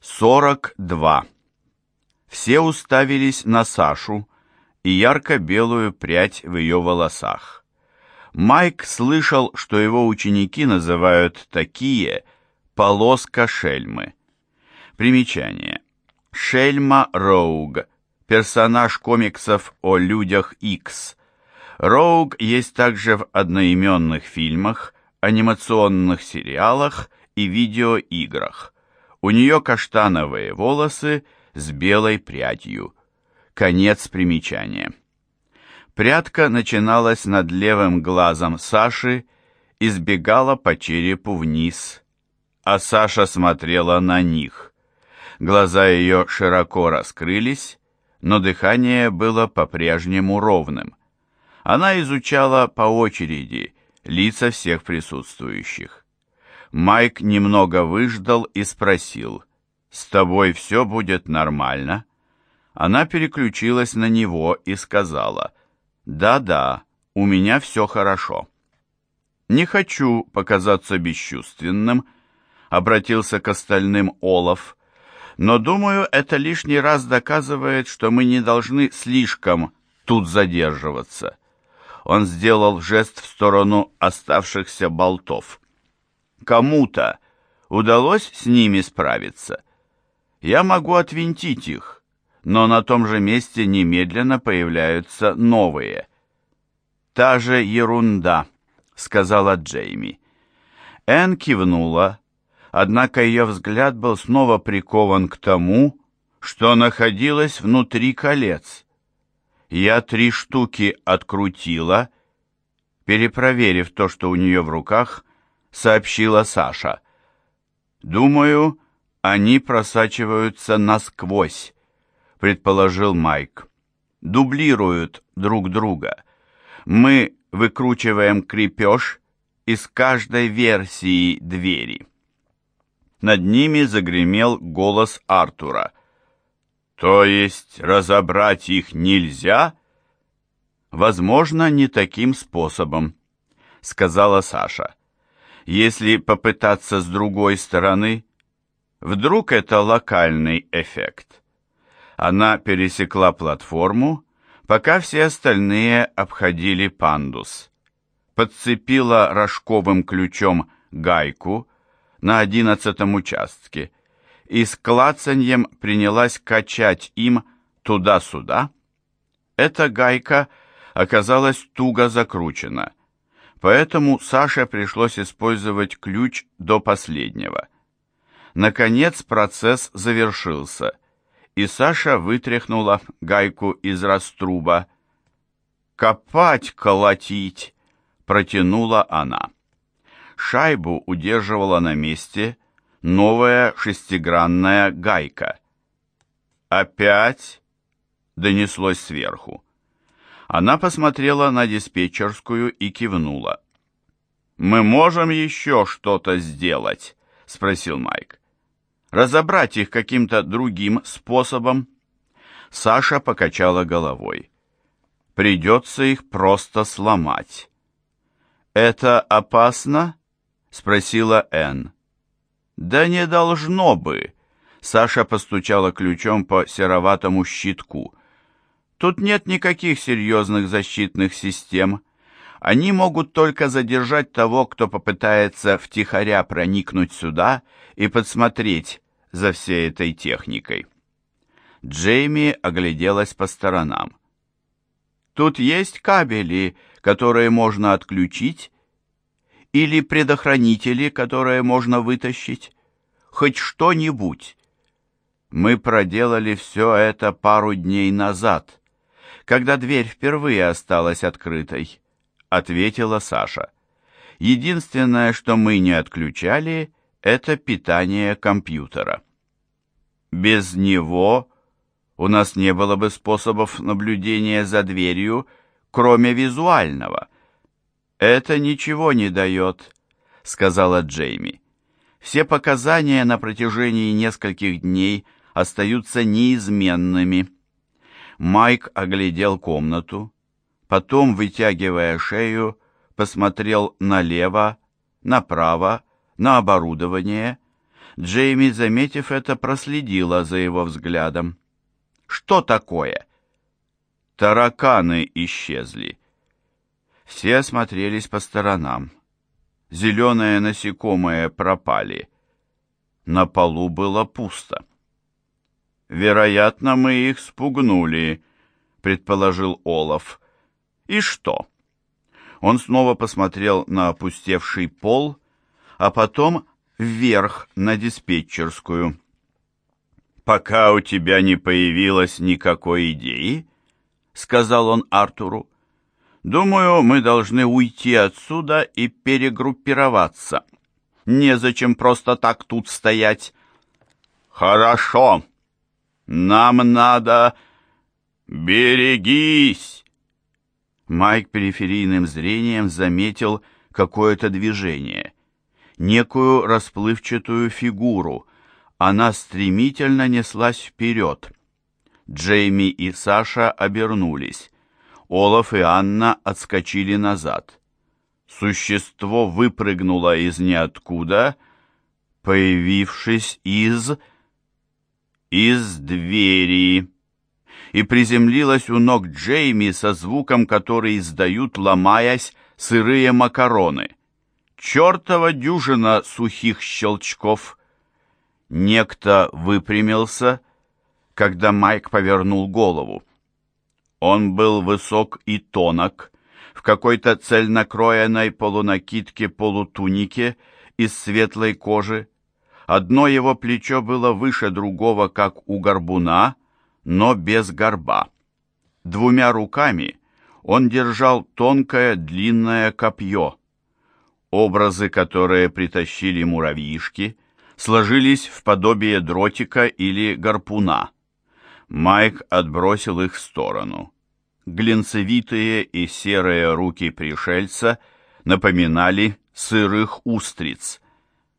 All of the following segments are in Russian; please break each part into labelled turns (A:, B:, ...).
A: 42. Все уставились на Сашу и ярко-белую прядь в ее волосах. Майк слышал, что его ученики называют такие «полоска шельмы». Примечание. Шельма Роуг, персонаж комиксов о людях X. Роуг есть также в одноименных фильмах, анимационных сериалах и видеоиграх. У нее каштановые волосы с белой прядью. Конец примечания. Прядка начиналась над левым глазом Саши и сбегала по черепу вниз, а Саша смотрела на них. Глаза ее широко раскрылись, но дыхание было по-прежнему ровным. Она изучала по очереди лица всех присутствующих. Майк немного выждал и спросил, «С тобой все будет нормально?» Она переключилась на него и сказала, «Да-да, у меня все хорошо». «Не хочу показаться бесчувственным», — обратился к остальным Олаф, «но, думаю, это лишний раз доказывает, что мы не должны слишком тут задерживаться». Он сделал жест в сторону оставшихся болтов кому-то удалось с ними справиться. Я могу отвинтить их, но на том же месте немедленно появляются новые. «Та же ерунда», — сказала Джейми. Энн кивнула, однако ее взгляд был снова прикован к тому, что находилось внутри колец. Я три штуки открутила, перепроверив то, что у нее в руках, сообщила Саша. «Думаю, они просачиваются насквозь», — предположил Майк. «Дублируют друг друга. Мы выкручиваем крепеж из каждой версии двери». Над ними загремел голос Артура. «То есть разобрать их нельзя?» «Возможно, не таким способом», — сказала Саша. Если попытаться с другой стороны, вдруг это локальный эффект. Она пересекла платформу, пока все остальные обходили пандус. Подцепила рожковым ключом гайку на одиннадцатом участке и с клацаньем принялась качать им туда-сюда. Эта гайка оказалась туго закручена — поэтому Саше пришлось использовать ключ до последнего. Наконец процесс завершился, и Саша вытряхнула гайку из раструба. «Копать, колотить!» — протянула она. Шайбу удерживала на месте новая шестигранная гайка. «Опять?» — донеслось сверху. Она посмотрела на диспетчерскую и кивнула. «Мы можем еще что-то сделать?» — спросил Майк. «Разобрать их каким-то другим способом?» Саша покачала головой. «Придется их просто сломать». «Это опасно?» — спросила Энн. «Да не должно бы!» Саша постучала ключом по сероватому щитку. Тут нет никаких серьезных защитных систем. Они могут только задержать того, кто попытается втихаря проникнуть сюда и подсмотреть за всей этой техникой. Джейми огляделась по сторонам. Тут есть кабели, которые можно отключить, или предохранители, которые можно вытащить. Хоть что-нибудь. Мы проделали все это пару дней назад когда дверь впервые осталась открытой», — ответила Саша. «Единственное, что мы не отключали, это питание компьютера. Без него у нас не было бы способов наблюдения за дверью, кроме визуального. Это ничего не дает», — сказала Джейми. «Все показания на протяжении нескольких дней остаются неизменными». Майк оглядел комнату, потом, вытягивая шею, посмотрел налево, направо, на оборудование, Джейми, заметив это, проследила за его взглядом. «Что такое?» «Тараканы исчезли». Все осмотрелись по сторонам. Зеленые насекомые пропали. На полу было пусто. «Вероятно, мы их спугнули», — предположил Олаф. «И что?» Он снова посмотрел на опустевший пол, а потом вверх на диспетчерскую. «Пока у тебя не появилось никакой идеи», — сказал он Артуру, — «думаю, мы должны уйти отсюда и перегруппироваться. Незачем просто так тут стоять». «Хорошо. Нам надо... Берегись!» Майк периферийным зрением заметил какое-то движение некую расплывчатую фигуру. Она стремительно неслась вперед. Джейми и Саша обернулись. Олаф и Анна отскочили назад. Существо выпрыгнуло из ниоткуда, появившись из... из двери и приземлилась у ног Джейми со звуком, который издают, ломаясь, сырые макароны чертова дюжина сухих щелчков. Некто выпрямился, когда Майк повернул голову. Он был высок и тонок, в какой-то цельнокроенной полунакидке-полутунике из светлой кожи. Одно его плечо было выше другого, как у горбуна, но без горба. Двумя руками он держал тонкое длинное копье. Образы, которые притащили муравьишки, сложились в подобие дротика или гарпуна. Майк отбросил их в сторону. Глинцевитые и серые руки пришельца напоминали сырых устриц.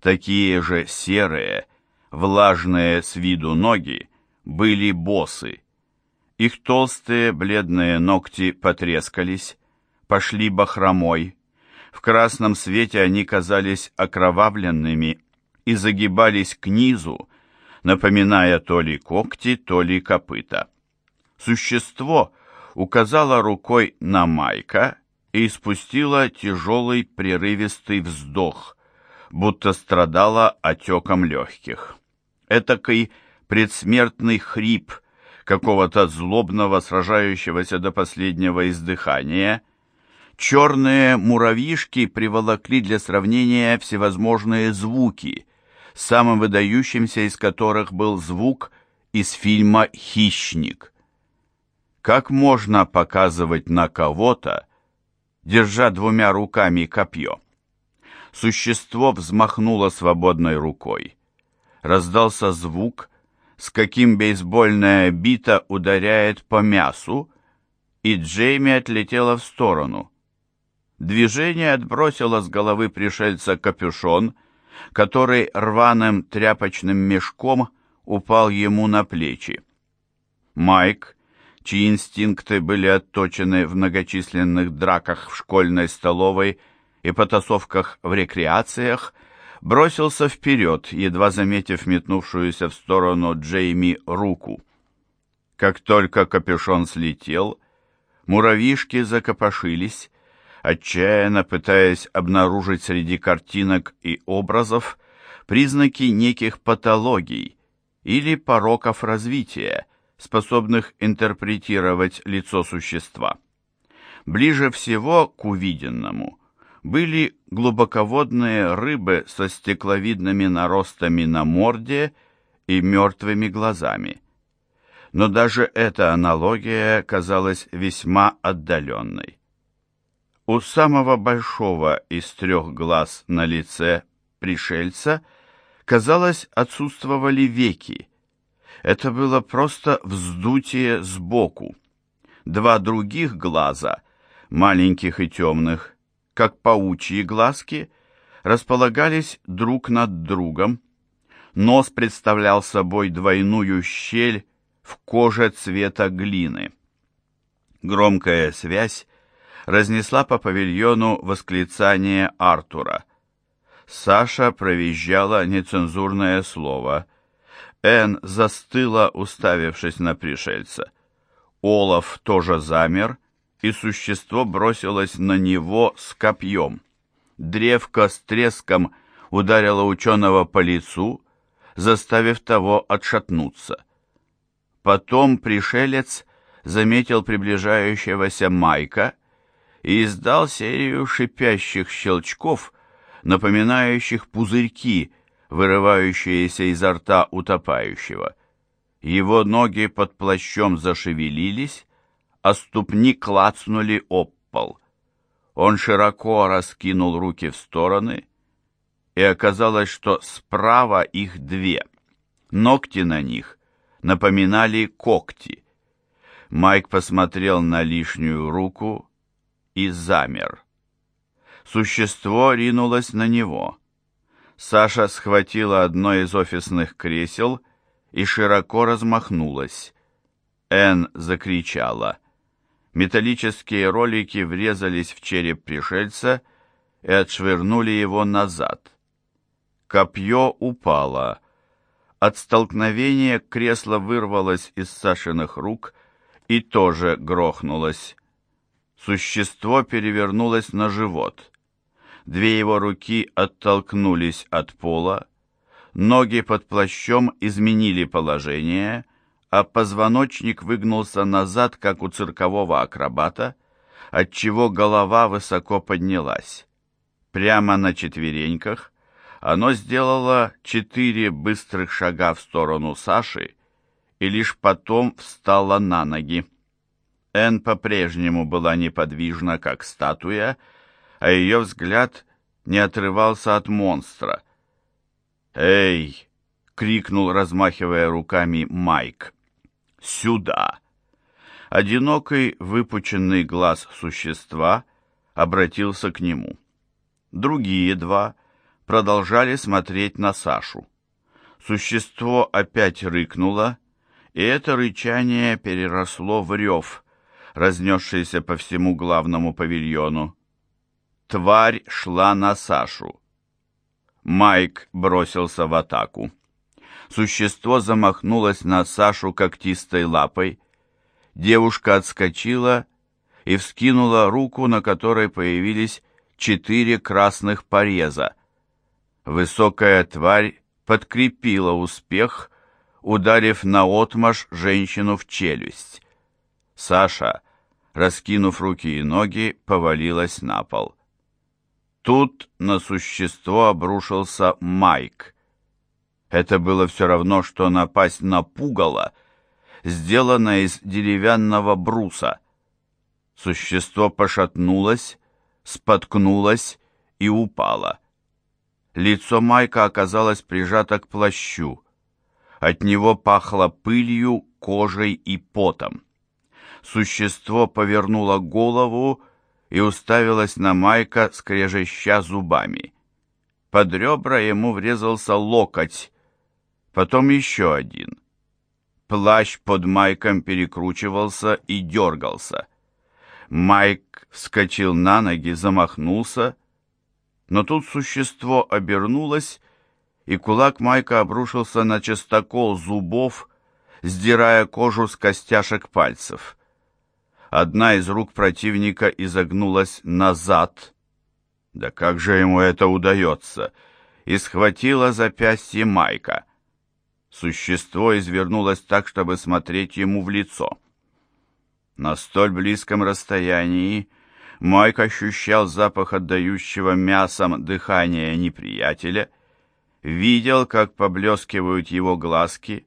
A: Такие же серые, влажные с виду ноги были босы. Их толстые бледные ногти потрескались, пошли бахромой, в красном свете они казались окровавленными и загибались к низу, напоминая то ли когти, то ли копыта. Существо указало рукой на Майка и испустило тяжелый прерывистый вздох, будто страдало отеком легких. Этакий предсмертный хрип какого-то злобного, сражающегося до последнего издыхания — Черные муравьишки приволокли для сравнения всевозможные звуки, самым выдающимся из которых был звук из фильма «Хищник». Как можно показывать на кого-то, держа двумя руками копье? Существо взмахнуло свободной рукой. Раздался звук, с каким бейсбольная бита ударяет по мясу, и Джейми отлетела в сторону. Движение отбросило с головы пришельца капюшон, который рваным тряпочным мешком упал ему на плечи. Майк, чьи инстинкты были отточены в многочисленных драках в школьной столовой и потасовках в рекреациях, бросился вперед, едва заметив метнувшуюся в сторону Джейми руку. Как только капюшон слетел, муравьишки закопошились, отчаянно пытаясь обнаружить среди картинок и образов признаки неких патологий или пороков развития, способных интерпретировать лицо существа. Ближе всего к увиденному были глубоководные рыбы со стекловидными наростами на морде и мертвыми глазами. Но даже эта аналогия казалась весьма отдаленной. У самого большого из трех глаз на лице пришельца, казалось, отсутствовали веки. Это было просто вздутие сбоку. Два других глаза, маленьких и темных, как паучьи глазки, располагались друг над другом. Нос представлял собой двойную щель в коже цвета глины. Громкая связь разнесла по павильону восклицание Артура. Саша провизжала нецензурное слово. Энн застыла, уставившись на пришельца. Олаф тоже замер, и существо бросилось на него с копьем. Древко с треском ударило ученого по лицу, заставив того отшатнуться. Потом пришелец заметил приближающегося Майка и издал серию шипящих щелчков, напоминающих пузырьки, вырывающиеся изо рта утопающего. Его ноги под плащом зашевелились, а ступни клацнули об пол. Он широко раскинул руки в стороны, и оказалось, что справа их две. Ногти на них напоминали когти. Майк посмотрел на лишнюю руку и замер. Существо ринулось на него. Саша схватила одно из офисных кресел и широко размахнулась. Энн закричала. Металлические ролики врезались в череп пришельца и отшвырнули его назад. Копье упало. От столкновения кресло вырвалось из Сашиных рук и тоже грохнулось. Существо перевернулось на живот. Две его руки оттолкнулись от пола, ноги под плащом изменили положение, а позвоночник выгнулся назад, как у циркового акробата, отчего голова высоко поднялась. Прямо на четвереньках оно сделало четыре быстрых шага в сторону Саши и лишь потом встало на ноги. Энн по-прежнему была неподвижна, как статуя, а ее взгляд не отрывался от монстра. «Эй!» — крикнул, размахивая руками Майк. «Сюда!» Одинокий выпученный глаз существа обратился к нему. Другие два продолжали смотреть на Сашу. Существо опять рыкнуло, и это рычание переросло в рев, разнесшийся по всему главному павильону. Тварь шла на Сашу. Майк бросился в атаку. Существо замахнулось на Сашу когтистой лапой. Девушка отскочила и вскинула руку, на которой появились четыре красных пореза. Высокая тварь подкрепила успех, ударив наотмашь женщину в челюсть. Саша, раскинув руки и ноги, повалилась на пол. Тут на существо обрушился Майк. Это было все равно, что напасть на пугало, сделанное из деревянного бруса. Существо пошатнулось, споткнулось и упало. Лицо Майка оказалось прижато к плащу. От него пахло пылью, кожей и потом. Существо повернуло голову и уставилось на Майка, скрежеща зубами. Под ребра ему врезался локоть, потом еще один. Плащ под Майком перекручивался и дергался. Майк вскочил на ноги, замахнулся, но тут существо обернулось, и кулак Майка обрушился на частокол зубов, сдирая кожу с костяшек пальцев. Одна из рук противника изогнулась назад. Да как же ему это удается? И схватила запястье Майка. Существо извернулось так, чтобы смотреть ему в лицо. На столь близком расстоянии Майк ощущал запах отдающего мясом дыхания неприятеля, видел, как поблескивают его глазки,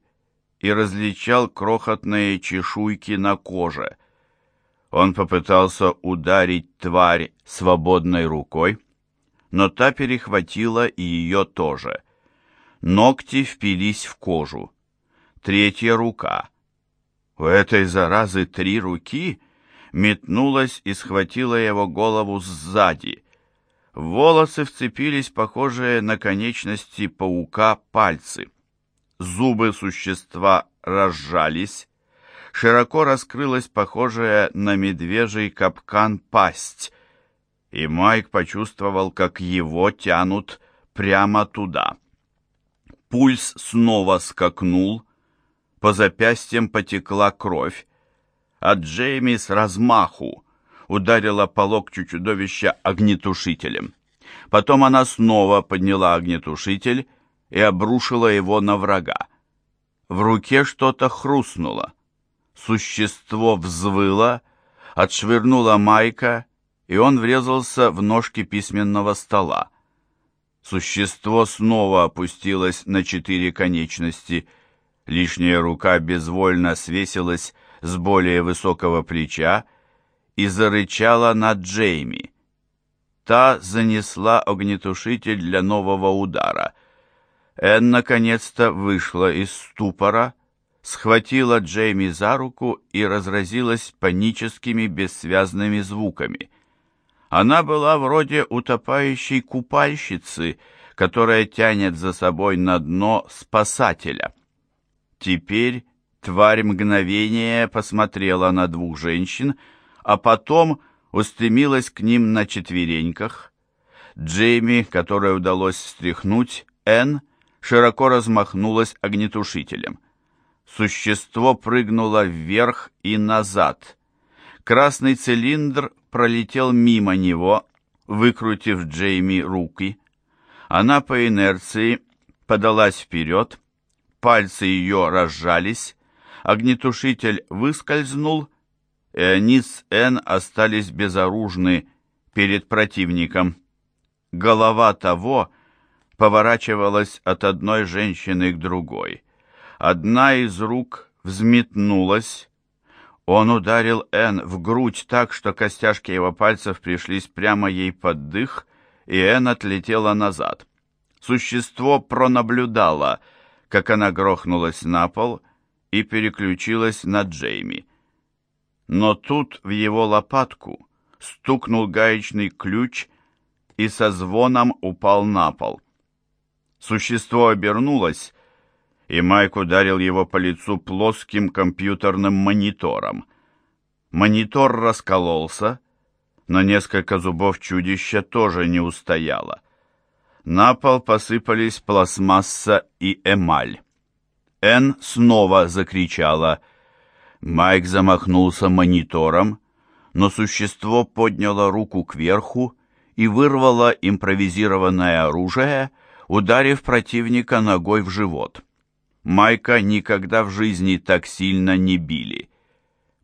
A: и различал крохотные чешуйки на коже — он попытался ударить тварь свободной рукой, но та перехватила и ее тоже. Ногти впились в кожу. Третья рука. У этой заразы три руки метнулась и схватила его голову сзади. волосы вцепились похожие на конечности паука пальцы. Зубы существа разжались, широко раскрылась похожая на медвежий капкан пасть, и Майк почувствовал, как его тянут прямо туда. Пульс снова скакнул, по запястьям потекла кровь, а Джейми с размаху ударила по локтю чудовища огнетушителем. Потом она снова подняла огнетушитель и обрушила его на врага. В руке что-то хрустнуло. Существо взвыло, отшвырнуло Майка, и он врезался в ножки письменного стола. Существо снова опустилось на четыре конечности. Лишняя рука безвольно свесилась с более высокого плеча и зарычала на Джейми. Та занесла огнетушитель для нового удара. Энн наконец-то вышла из ступора, схватила Джейми за руку и разразилась паническими бессвязными звуками. Она была вроде утопающей купальщицы, которая тянет за собой на дно спасателя. Теперь тварь мгновение посмотрела на двух женщин, а потом устремилась к ним на четвереньках. Джейми, которой удалось стряхнуть, Энн, широко размахнулась огнетушителем. Существо прыгнуло вверх и назад. Красный цилиндр пролетел мимо него, выкрутив Джейми руки. Она по инерции подалась вперед, пальцы ее разжались, огнетушитель выскользнул, и они с Энн остались безоружны перед противником. Голова того поворачивалась от одной женщины к другой. Одна из рук взметнулась, он ударил Энн в грудь так, что костяшки его пальцев пришлись прямо ей под дых, и Энн отлетела назад. Существо пронаблюдало, как она грохнулась на пол и переключилась на Джейми. Но тут в его лопатку стукнул гаечный ключ и со звоном упал на пол. Существо обернулось и Майк ударил его по лицу плоским компьютерным монитором. Монитор раскололся, но несколько зубов чудища тоже не устояло. На пол посыпались пластмасса и эмаль. Энн снова закричала. Майк замахнулся монитором, но существо подняло руку кверху и вырвало импровизированное оружие, ударив противника ногой в живот. Майка никогда в жизни так сильно не били.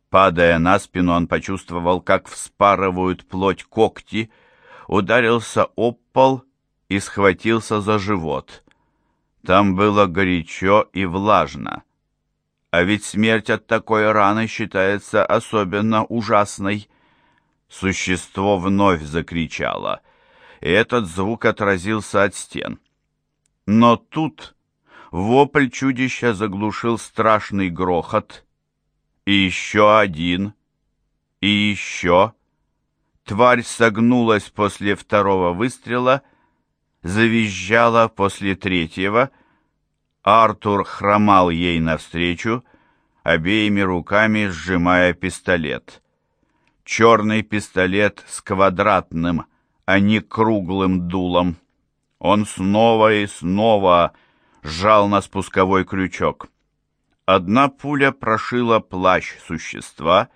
A: Падая на спину, он почувствовал, как вспарывают плоть когти, ударился об пол и схватился за живот. Там было горячо и влажно. А ведь смерть от такой раны считается особенно ужасной. Существо вновь закричало, и этот звук отразился от стен. Но тут Вопль чудища заглушил страшный грохот. И еще один. И еще. Тварь согнулась после второго выстрела, завизжала после третьего. Артур хромал ей навстречу, обеими руками сжимая пистолет. Черный пистолет с квадратным, а не круглым дулом. Он снова и снова сжал на спусковой крючок. Одна пуля прошила плащ существа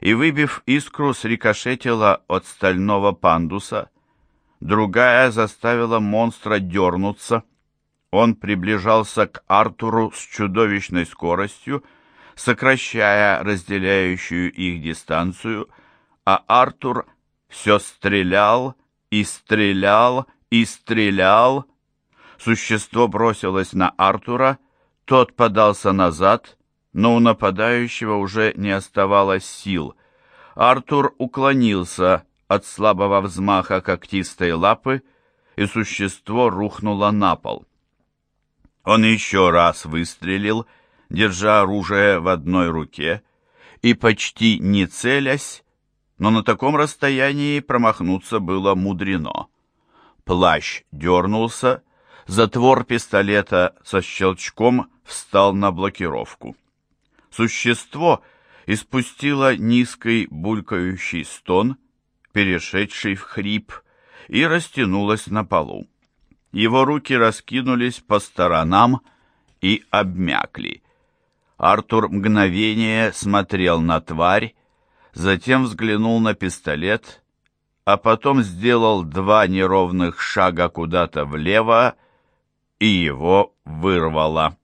A: и, выбив искру, срикошетила от стального пандуса. Другая заставила монстра дернуться. Он приближался к Артуру с чудовищной скоростью, сокращая разделяющую их дистанцию, а Артур все стрелял и стрелял и стрелял, Существо бросилось на Артура, тот подался назад, но у нападающего уже не оставалось сил. Артур уклонился от слабого взмаха когтистой лапы, и существо рухнуло на пол. Он еще раз выстрелил, держа оружие в одной руке, и почти не целясь, но на таком расстоянии промахнуться было мудрено. Плащ дернулся, Затвор пистолета со щелчком встал на блокировку. Существо испустило низкий булькающий стон, перешедший в хрип, и растянулось на полу. Его руки раскинулись по сторонам и обмякли. Артур мгновение смотрел на тварь, затем взглянул на пистолет, а потом сделал два неровных шага куда-то влево, и его вырвало.